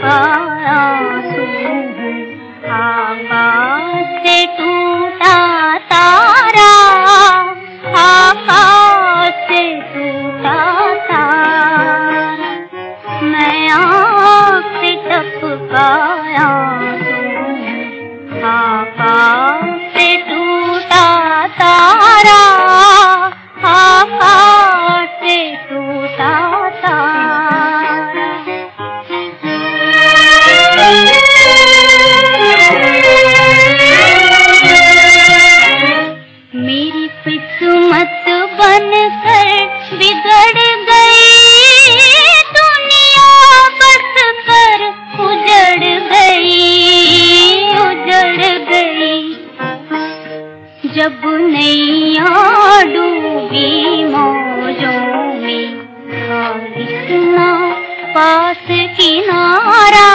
Oh. بن کر بگڑ گئی دنیا بس کر اجڑ گئی اجڑ گئی جب نیا ڈوبی موجوں میں تھا پاس کنارا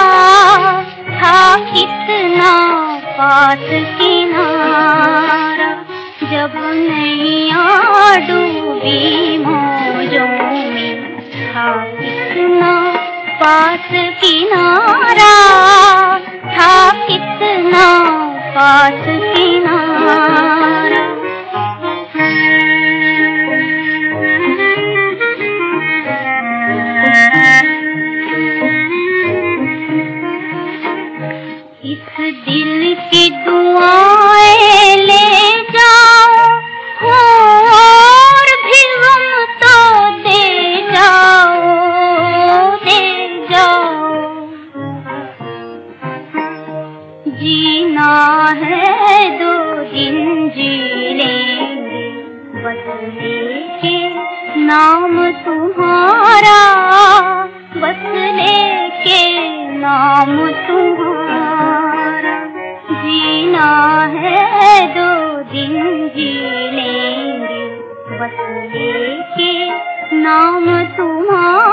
تھا کتنا پاس کنارا جب نیا ڈوبی موجوں میں تھا کتنا پاس کنارا تھا کتنا پاس جینا ہے دو دن جی لیں گے بدلے کے نام تمہارا بدلے کے نام تمہارا۔ جینا ہے دو دن جی لیں گے بدلے کے نام تمہارا۔